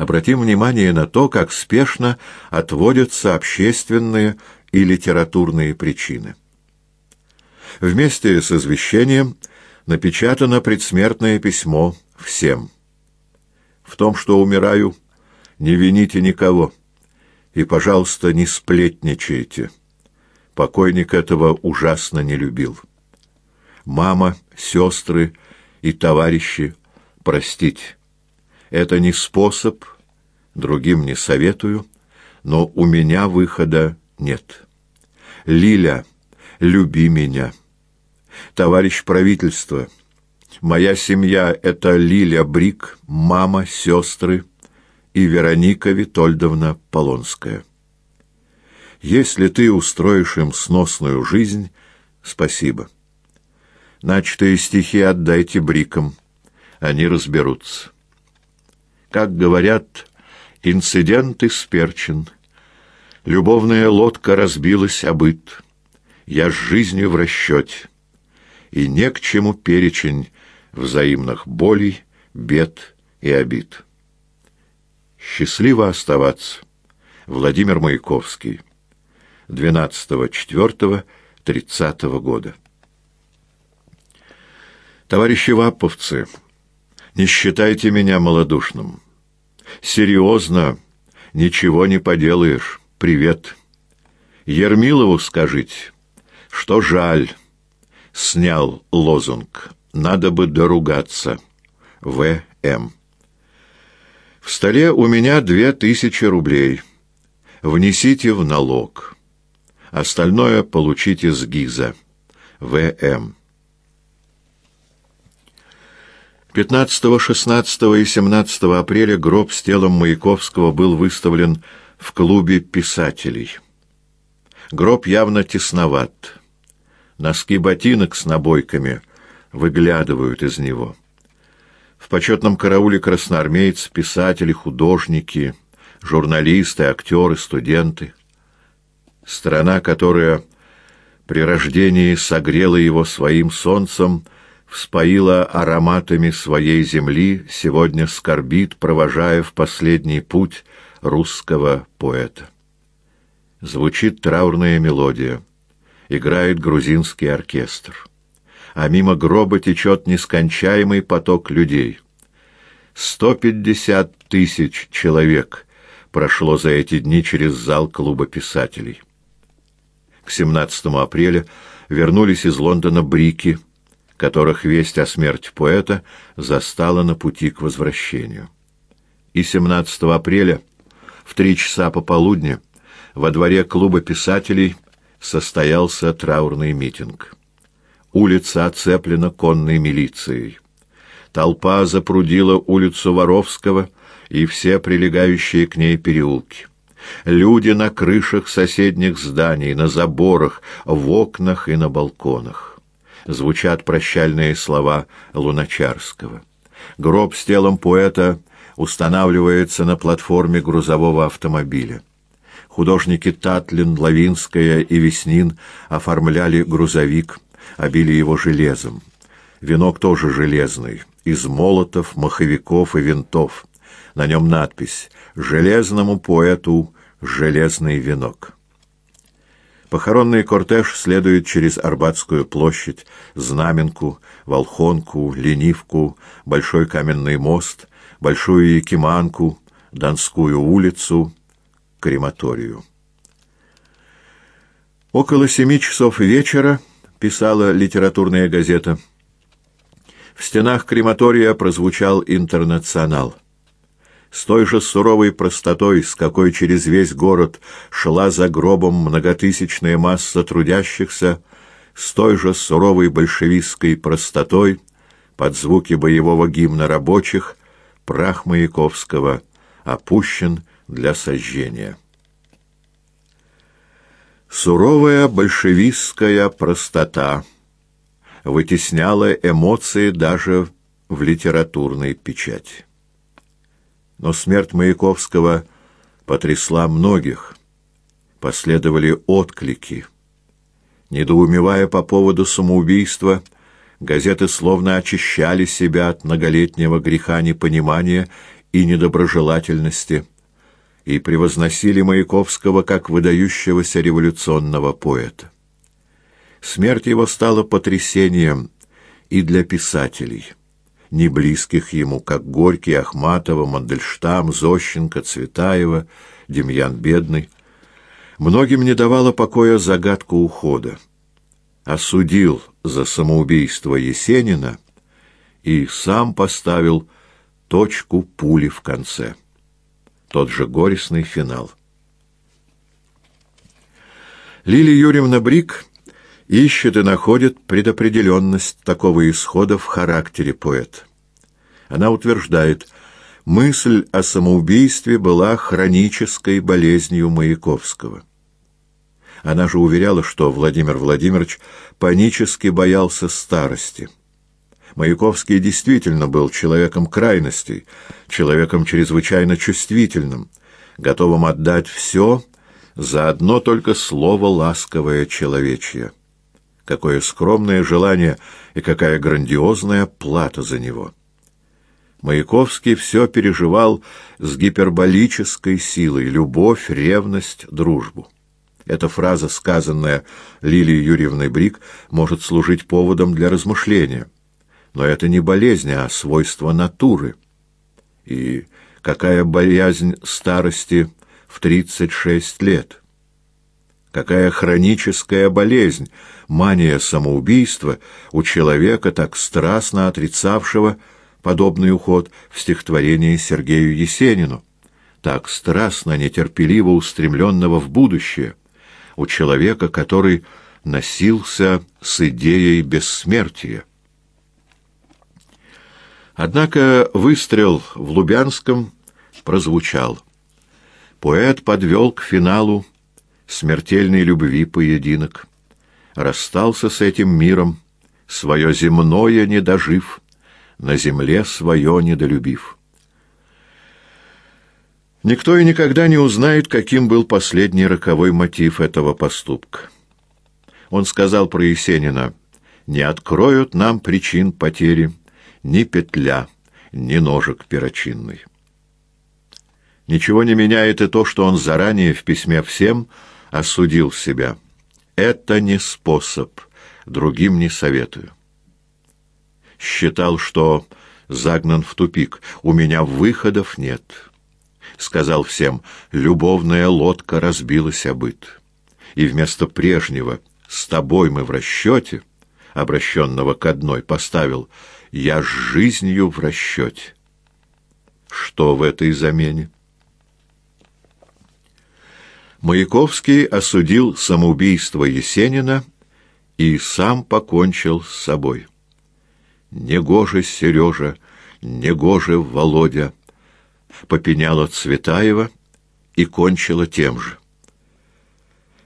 Обратим внимание на то, как спешно отводятся общественные и литературные причины. Вместе с извещением напечатано предсмертное письмо всем. В том, что умираю, не вините никого, и, пожалуйста, не сплетничайте. Покойник этого ужасно не любил. Мама, сестры и товарищи, простить. Это не способ, другим не советую, но у меня выхода нет. Лиля, люби меня. Товарищ правительства, моя семья — это Лиля Брик, мама, сестры и Вероника Витольдовна Полонская. Если ты устроишь им сносную жизнь, спасибо. Начатые стихи отдайте Брикам, они разберутся. Как говорят, инцидент исперчен. Любовная лодка разбилась о быт. Я с жизнью в расчете. И не к чему перечень взаимных болей, бед и обид. Счастливо оставаться. Владимир Маяковский. 12.04.30 года. Товарищи ваповцы, не считайте меня малодушным. Серьезно, ничего не поделаешь. Привет. Ермилову скажите, что жаль. Снял лозунг. Надо бы доругаться. В.М. В столе у меня две тысячи рублей. Внесите в налог. Остальное получите с ГИЗа. В.М. 15, 16 и 17 апреля гроб с телом Маяковского был выставлен в клубе писателей. Гроб явно тесноват. Носки ботинок с набойками выглядывают из него. В почетном карауле красноармейцы, писатели, художники, журналисты, актеры, студенты. Страна, которая при рождении согрела его своим солнцем — вспоила ароматами своей земли, сегодня скорбит, провожая в последний путь русского поэта. Звучит траурная мелодия, играет грузинский оркестр, а мимо гроба течет нескончаемый поток людей. Сто пятьдесят тысяч человек прошло за эти дни через зал клуба писателей. К 17 апреля вернулись из Лондона брики – которых весть о смерти поэта застала на пути к возвращению. И 17 апреля в три часа пополудни во дворе клуба писателей состоялся траурный митинг. Улица оцеплена конной милицией. Толпа запрудила улицу Воровского и все прилегающие к ней переулки. Люди на крышах соседних зданий, на заборах, в окнах и на балконах звучат прощальные слова Луначарского. Гроб с телом поэта устанавливается на платформе грузового автомобиля. Художники Татлин, Лавинская и Веснин оформляли грузовик, обили его железом. Венок тоже железный, из молотов, маховиков и винтов. На нем надпись «Железному поэту железный венок». Похоронный кортеж следует через Арбатскую площадь, Знаменку, Волхонку, Ленивку, Большой каменный мост, Большую Якиманку, Донскую улицу, Крематорию. Около семи часов вечера, писала литературная газета, в стенах крематория прозвучал интернационал. С той же суровой простотой, с какой через весь город шла за гробом многотысячная масса трудящихся, с той же суровой большевистской простотой, под звуки боевого гимна рабочих, прах Маяковского опущен для сожжения. Суровая большевистская простота вытесняла эмоции даже в литературной печати. Но смерть Маяковского потрясла многих. Последовали отклики. Недоумевая по поводу самоубийства, газеты словно очищали себя от многолетнего греха непонимания и недоброжелательности и превозносили Маяковского как выдающегося революционного поэта. Смерть его стала потрясением и для писателей, не близких ему, как Горький, Ахматова, Мандельштам, Зощенко, Цветаева, Демьян Бедный. Многим не давала покоя загадка ухода. Осудил за самоубийство Есенина и сам поставил точку пули в конце. Тот же горестный финал. Лилия Юрьевна Брик ищет и находит предопределенность такого исхода в характере поэта. Она утверждает, мысль о самоубийстве была хронической болезнью Маяковского. Она же уверяла, что Владимир Владимирович панически боялся старости. Маяковский действительно был человеком крайностей, человеком чрезвычайно чувствительным, готовым отдать все за одно только слово ласковое человечье. Какое скромное желание и какая грандиозная плата за него. Маяковский все переживал с гиперболической силой — любовь, ревность, дружбу. Эта фраза, сказанная Лилией Юрьевной Брик, может служить поводом для размышления. Но это не болезнь, а свойство натуры. И какая боязнь старости в 36 лет? Какая хроническая болезнь, мания самоубийства у человека, так страстно отрицавшего подобный уход в стихотворении Сергею Есенину, так страстно, нетерпеливо устремленного в будущее, у человека, который носился с идеей бессмертия. Однако выстрел в Лубянском прозвучал. Поэт подвел к финалу смертельной любви поединок. Расстался с этим миром, свое земное не дожив, на земле свое недолюбив. Никто и никогда не узнает, каким был последний роковой мотив этого поступка. Он сказал про Есенина, «Не откроют нам причин потери ни петля, ни ножик перочинный». Ничего не меняет и то, что он заранее в письме всем осудил себя. Это не способ, другим не советую. Считал, что загнан в тупик, у меня выходов нет. Сказал всем, любовная лодка разбилась о быт. И вместо прежнего «с тобой мы в расчете», обращенного к одной, поставил «я с жизнью в расчете». Что в этой замене? Маяковский осудил самоубийство Есенина и сам покончил с собой. «Негоже, Сережа, негоже, Володя», попеняла Цветаева и кончила тем же.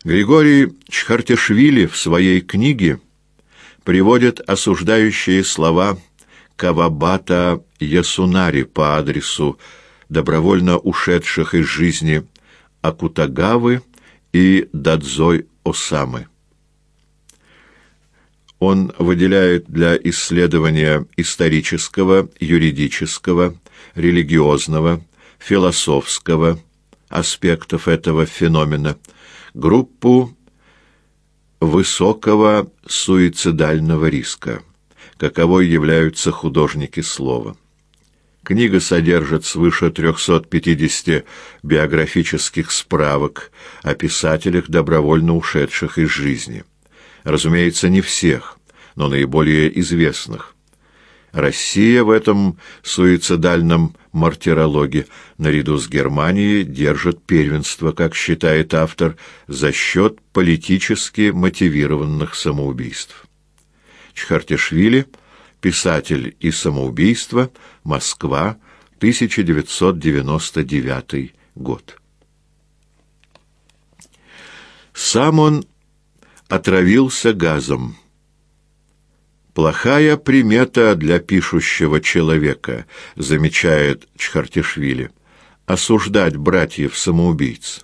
Григорий Чхартишвили в своей книге приводит осуждающие слова Кавабата Ясунари по адресу добровольно ушедших из жизни Акутагавы и Дадзой Осамы. Он выделяет для исследования исторического, юридического, религиозного, философского аспектов этого феномена группу высокого суицидального риска, каковой являются художники слова. Книга содержит свыше 350 биографических справок о писателях, добровольно ушедших из жизни. Разумеется, не всех, но наиболее известных. Россия в этом суицидальном мартирологе наряду с Германией держит первенство, как считает автор, за счет политически мотивированных самоубийств. Чхартишвили – Писатель и самоубийство. Москва, 1999 год. Сам он отравился газом. Плохая примета для пишущего человека, замечает Чхартишвили, осуждать братьев-самоубийц.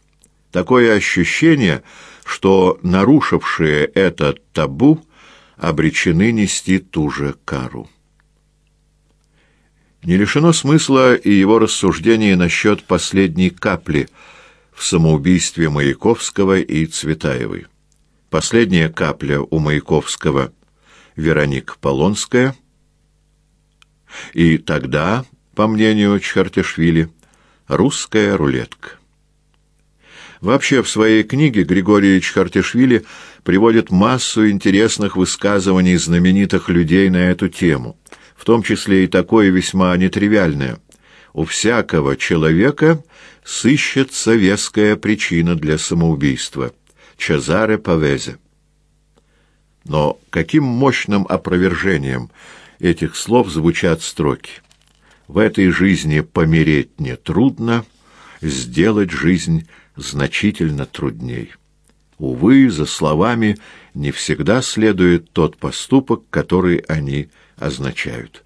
Такое ощущение, что нарушившие это табу обречены нести ту же кару. Не лишено смысла и его рассуждение насчет последней капли в самоубийстве Маяковского и Цветаевой. Последняя капля у Маяковского — Вероника Полонская. И тогда, по мнению Чхартишвили, русская рулетка. Вообще, в своей книге Григорий Чхартишвили приводит массу интересных высказываний знаменитых людей на эту тему — в том числе и такое весьма нетривиальное. У всякого человека сыщется веская причина для самоубийства. Чезаре Павезе. Но каким мощным опровержением этих слов звучат строки. В этой жизни помереть нетрудно, сделать жизнь значительно трудней. Увы, за словами не всегда следует тот поступок, который они означают.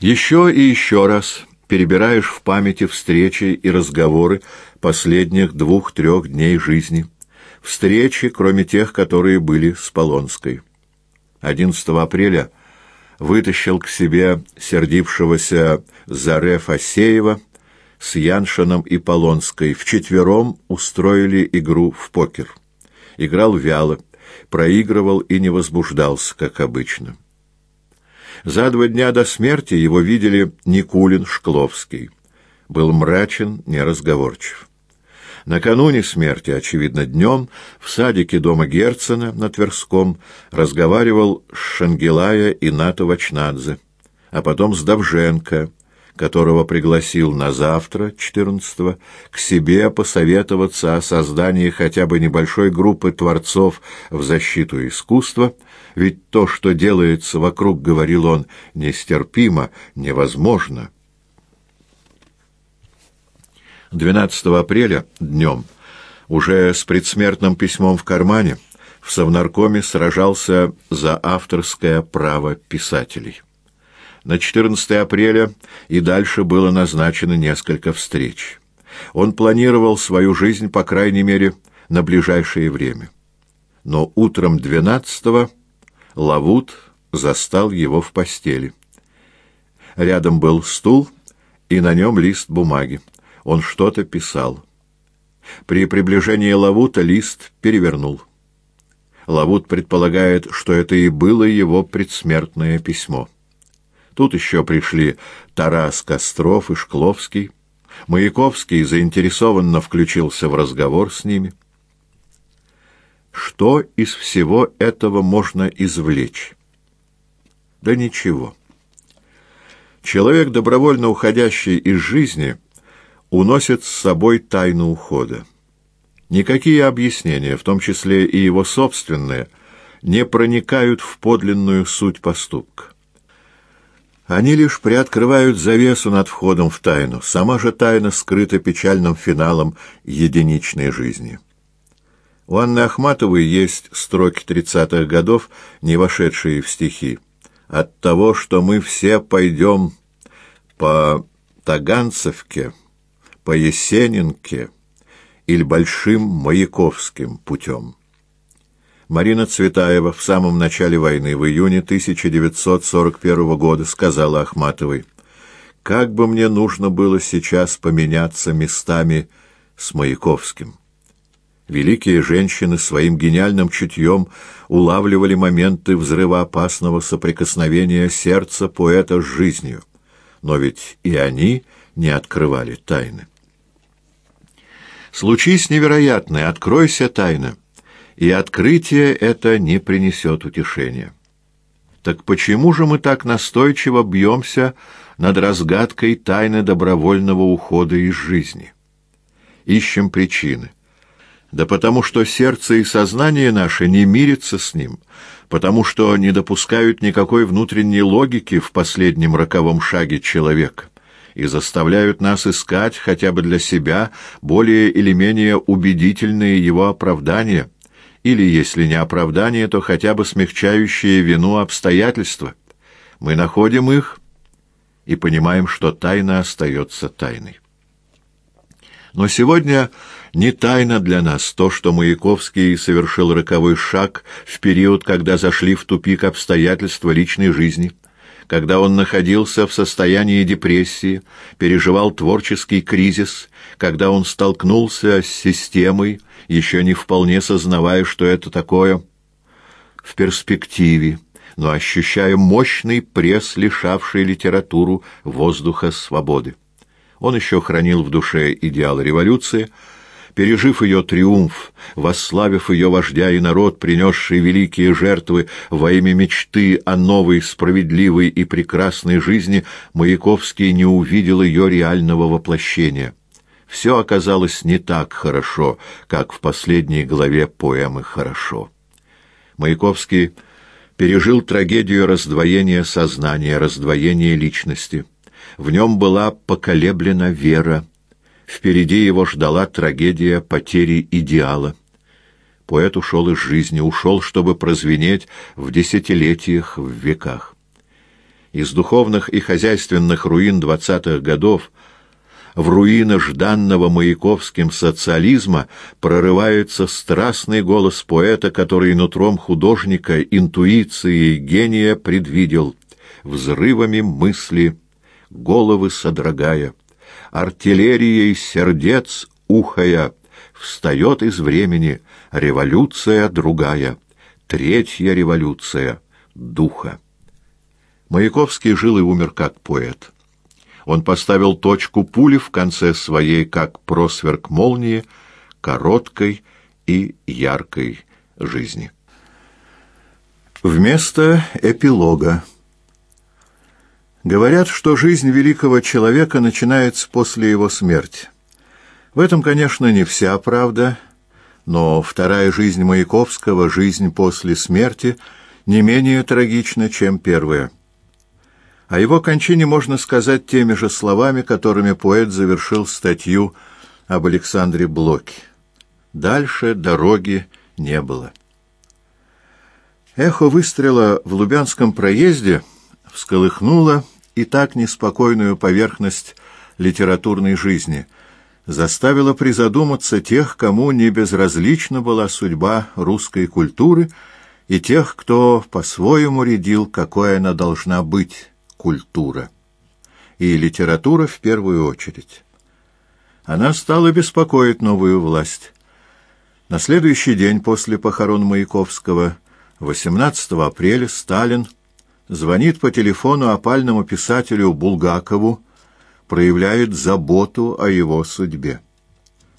Еще и еще раз перебираешь в памяти встречи и разговоры последних двух-трех дней жизни, встречи, кроме тех, которые были с Полонской. 11 апреля вытащил к себе сердившегося Заре Фасеева с Яншином и Полонской, вчетвером устроили игру в покер. Играл вяло, проигрывал и не возбуждался, как обычно. За два дня до смерти его видели Никулин, Шкловский. Был мрачен, неразговорчив. Накануне смерти, очевидно, днем, в садике дома Герцена на Тверском разговаривал с Шангелая и Ната Вачнадзе, а потом с Давженко, которого пригласил на завтра, 14-го, к себе посоветоваться о создании хотя бы небольшой группы творцов в защиту искусства, ведь то, что делается вокруг, говорил он, нестерпимо, невозможно. 12 апреля днем, уже с предсмертным письмом в кармане, в Совнаркоме сражался за авторское право писателей. На 14 апреля и дальше было назначено несколько встреч. Он планировал свою жизнь, по крайней мере, на ближайшее время. Но утром 12-го Лавут застал его в постели. Рядом был стул, и на нем лист бумаги. Он что-то писал. При приближении Лавута лист перевернул. Лавут предполагает, что это и было его предсмертное письмо. Тут еще пришли Тарас Костров и Шкловский. Маяковский заинтересованно включился в разговор с ними. Что из всего этого можно извлечь? Да ничего. Человек, добровольно уходящий из жизни, уносит с собой тайну ухода. Никакие объяснения, в том числе и его собственные, не проникают в подлинную суть поступка. Они лишь приоткрывают завесу над входом в тайну. Сама же тайна скрыта печальным финалом единичной жизни. У Анны Ахматовой есть строки тридцатых годов, не вошедшие в стихи. «От того, что мы все пойдем по Таганцевке, по Есенинке или Большим Маяковским путем». Марина Цветаева в самом начале войны, в июне 1941 года, сказала Ахматовой, «Как бы мне нужно было сейчас поменяться местами с Маяковским». Великие женщины своим гениальным чутьем улавливали моменты взрывоопасного соприкосновения сердца поэта с жизнью. Но ведь и они не открывали тайны. Случись невероятное, откройся тайна — и открытие это не принесет утешения. Так почему же мы так настойчиво бьемся над разгадкой тайны добровольного ухода из жизни? Ищем причины. Да потому что сердце и сознание наше не мирятся с ним, потому что не допускают никакой внутренней логики в последнем роковом шаге человека и заставляют нас искать хотя бы для себя более или менее убедительные его оправдания – или, если не оправдание, то хотя бы смягчающие вину обстоятельства. Мы находим их и понимаем, что тайна остается тайной. Но сегодня не тайна для нас то, что Маяковский совершил роковой шаг в период, когда зашли в тупик обстоятельства личной жизни, когда он находился в состоянии депрессии, переживал творческий кризис, когда он столкнулся с системой, еще не вполне сознавая, что это такое, в перспективе, но ощущая мощный пресс, лишавший литературу воздуха свободы. Он еще хранил в душе идеал революции, пережив ее триумф, восславив ее вождя и народ, принесший великие жертвы во имя мечты о новой, справедливой и прекрасной жизни, Маяковский не увидел ее реального воплощения. Все оказалось не так хорошо, как в последней главе поэмы «Хорошо». Маяковский пережил трагедию раздвоения сознания, раздвоения личности. В нем была поколеблена вера. Впереди его ждала трагедия потери идеала. Поэт ушел из жизни, ушел, чтобы прозвенеть в десятилетиях, в веках. Из духовных и хозяйственных руин двадцатых годов в руины жданного Маяковским социализма прорывается страстный голос поэта, который нутром художника, интуицией гения предвидел, взрывами мысли, головы содрогая, артиллерией сердец ухая, встает из времени революция другая, третья революция духа. Маяковский жил и умер как поэт он поставил точку пули в конце своей, как просверк молнии, короткой и яркой жизни. Вместо эпилога. Говорят, что жизнь великого человека начинается после его смерти. В этом, конечно, не вся правда, но вторая жизнь Маяковского, жизнь после смерти, не менее трагична, чем первая. О его кончине можно сказать теми же словами, которыми поэт завершил статью об Александре Блоке. Дальше дороги не было. Эхо выстрела в Лубянском проезде всколыхнуло и так неспокойную поверхность литературной жизни, заставило призадуматься тех, кому не безразлична была судьба русской культуры, и тех, кто по-своему рядил, какой она должна быть культура. И литература в первую очередь. Она стала беспокоить новую власть. На следующий день после похорон Маяковского, 18 апреля, Сталин звонит по телефону опальному писателю Булгакову, проявляет заботу о его судьбе.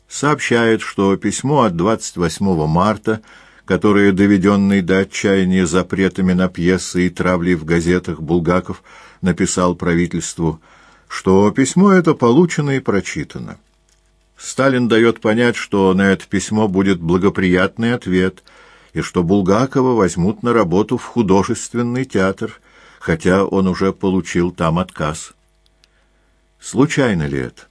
Сообщает, что письмо от 28 марта которое, доведенный до отчаяния запретами на пьесы и травлей в газетах Булгаков, написал правительству, что письмо это получено и прочитано. Сталин дает понять, что на это письмо будет благоприятный ответ, и что Булгакова возьмут на работу в художественный театр, хотя он уже получил там отказ. Случайно ли это?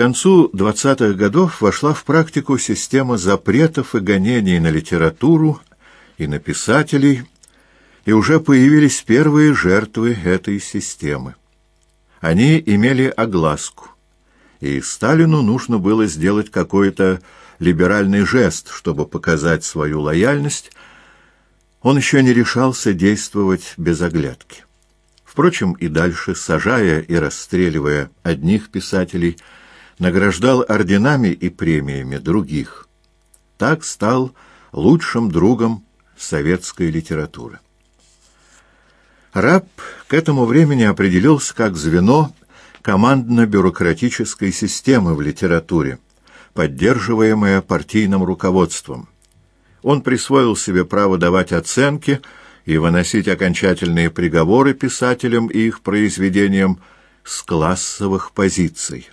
Концу 20-х годов вошла в практику система запретов и гонений на литературу и на писателей, и уже появились первые жертвы этой системы. Они имели огласку, и Сталину нужно было сделать какой-то либеральный жест, чтобы показать свою лояльность, он еще не решался действовать без оглядки. Впрочем, и дальше, сажая и расстреливая одних писателей, награждал орденами и премиями других. Так стал лучшим другом советской литературы. Раб к этому времени определился как звено командно-бюрократической системы в литературе, поддерживаемое партийным руководством. Он присвоил себе право давать оценки и выносить окончательные приговоры писателям и их произведениям с классовых позиций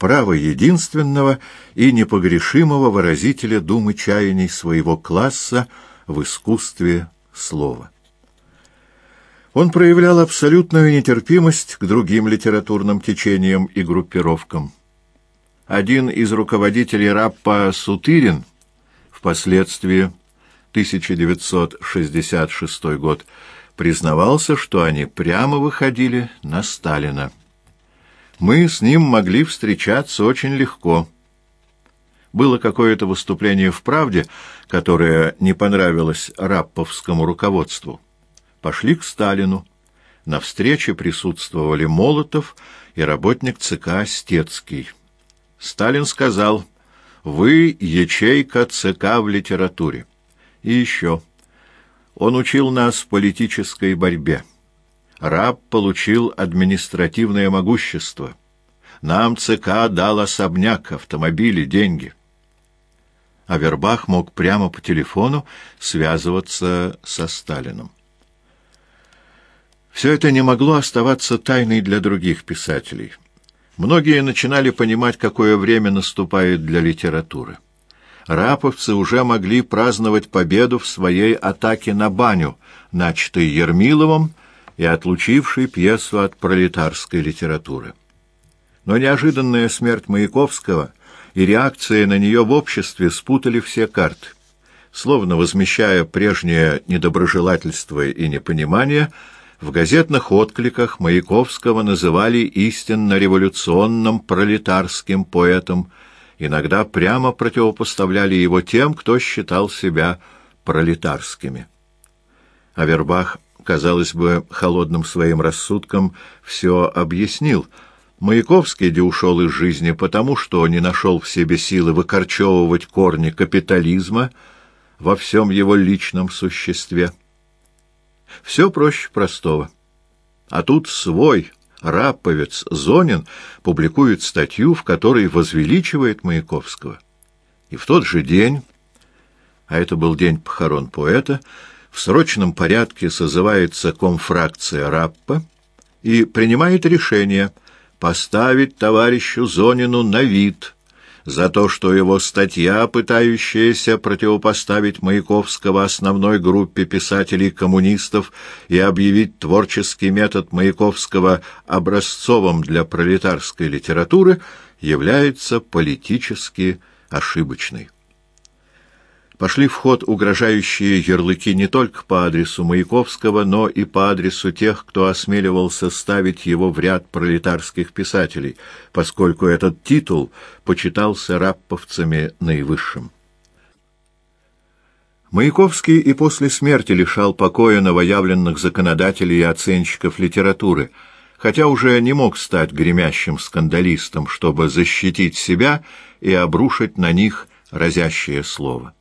право единственного и непогрешимого выразителя думы чаяний своего класса в искусстве слова. Он проявлял абсолютную нетерпимость к другим литературным течениям и группировкам. Один из руководителей Раппа Сутырин, впоследствии 1966 год, признавался, что они прямо выходили на Сталина мы с ним могли встречаться очень легко. Было какое-то выступление в «Правде», которое не понравилось рапповскому руководству. пошли к Сталину. На встрече присутствовали Молотов и работник ЦК Стецкий. Сталин сказал, «Вы ячейка ЦК в литературе». И еще. Он учил нас политической борьбе. Раб получил административное могущество. Нам ЦК дал особняк, автомобили, деньги. Авербах мог прямо по телефону связываться со Сталином. Все это не могло оставаться тайной для других писателей. Многие начинали понимать, какое время наступает для литературы. Раповцы уже могли праздновать победу в своей атаке на баню, начатой Ермиловым и отлучившей пьесу от пролетарской литературы. Но неожиданная смерть Маяковского и реакция на нее в обществе спутали все карты. Словно возмещая прежнее недоброжелательство и непонимание, в газетных откликах Маяковского называли истинно революционным пролетарским поэтом, иногда прямо противопоставляли его тем, кто считал себя пролетарскими. Авербах, казалось бы, холодным своим рассудком все объяснил — Маяковский де ушел из жизни потому, что не нашел в себе силы выкорчевывать корни капитализма во всем его личном существе. Все проще простого. А тут свой раповец Зонин публикует статью, в которой возвеличивает Маяковского. И в тот же день, а это был день похорон поэта, в срочном порядке созывается комфракция Раппа и принимает решение – поставить товарищу Зонину на вид за то, что его статья, пытающаяся противопоставить Маяковского основной группе писателей-коммунистов и объявить творческий метод Маяковского образцовым для пролетарской литературы, является политически ошибочной пошли в ход угрожающие ярлыки не только по адресу Маяковского, но и по адресу тех, кто осмеливался ставить его в ряд пролетарских писателей, поскольку этот титул почитался рапповцами наивысшим. Маяковский и после смерти лишал покоя новоявленных законодателей и оценщиков литературы, хотя уже не мог стать гремящим скандалистом, чтобы защитить себя и обрушить на них разящее слово.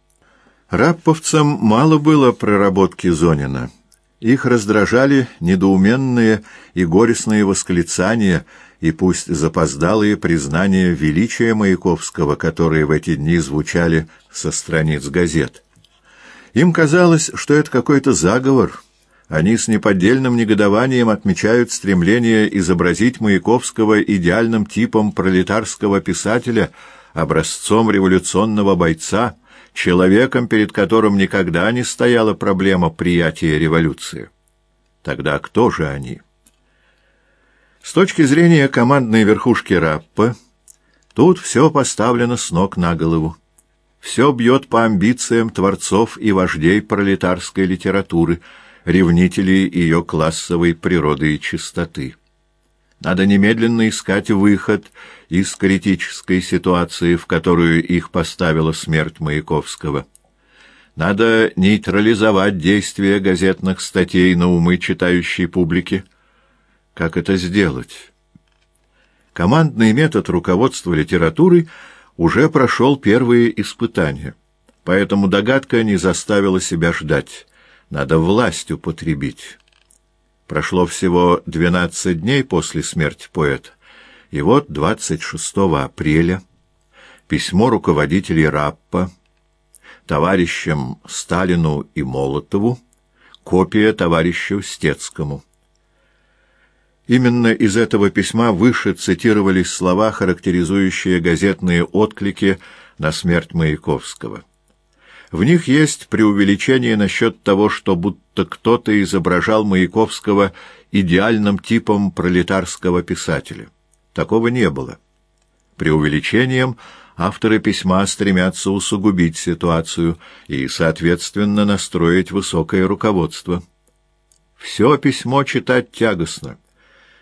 Рапповцам мало было проработки Зонина. Их раздражали недоуменные и горестные восклицания и пусть запоздалые признания величия Маяковского, которые в эти дни звучали со страниц газет. Им казалось, что это какой-то заговор. Они с неподдельным негодованием отмечают стремление изобразить Маяковского идеальным типом пролетарского писателя, образцом революционного бойца — человеком, перед которым никогда не стояла проблема приятия революции. Тогда кто же они? С точки зрения командной верхушки Раппа, тут все поставлено с ног на голову. Все бьет по амбициям творцов и вождей пролетарской литературы, ревнителей ее классовой природы и чистоты. Надо немедленно искать выход из критической ситуации, в которую их поставила смерть Маяковского. Надо нейтрализовать действие газетных статей на умы читающей публики. Как это сделать? Командный метод руководства литературой уже прошел первые испытания, поэтому догадка не заставила себя ждать. Надо власть употребить. Прошло всего 12 дней после смерти поэта, и вот 26 апреля письмо руководителей РАППа товарищам Сталину и Молотову, копия товарищу Стецкому. Именно из этого письма выше цитировались слова, характеризующие газетные отклики на смерть Маяковского. В них есть преувеличение насчет того, что будто кто-то изображал Маяковского идеальным типом пролетарского писателя. Такого не было. Преувеличением авторы письма стремятся усугубить ситуацию и, соответственно, настроить высокое руководство. Все письмо читать тягостно.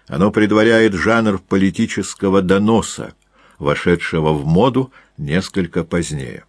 Оно предваряет жанр политического доноса, вошедшего в моду несколько позднее.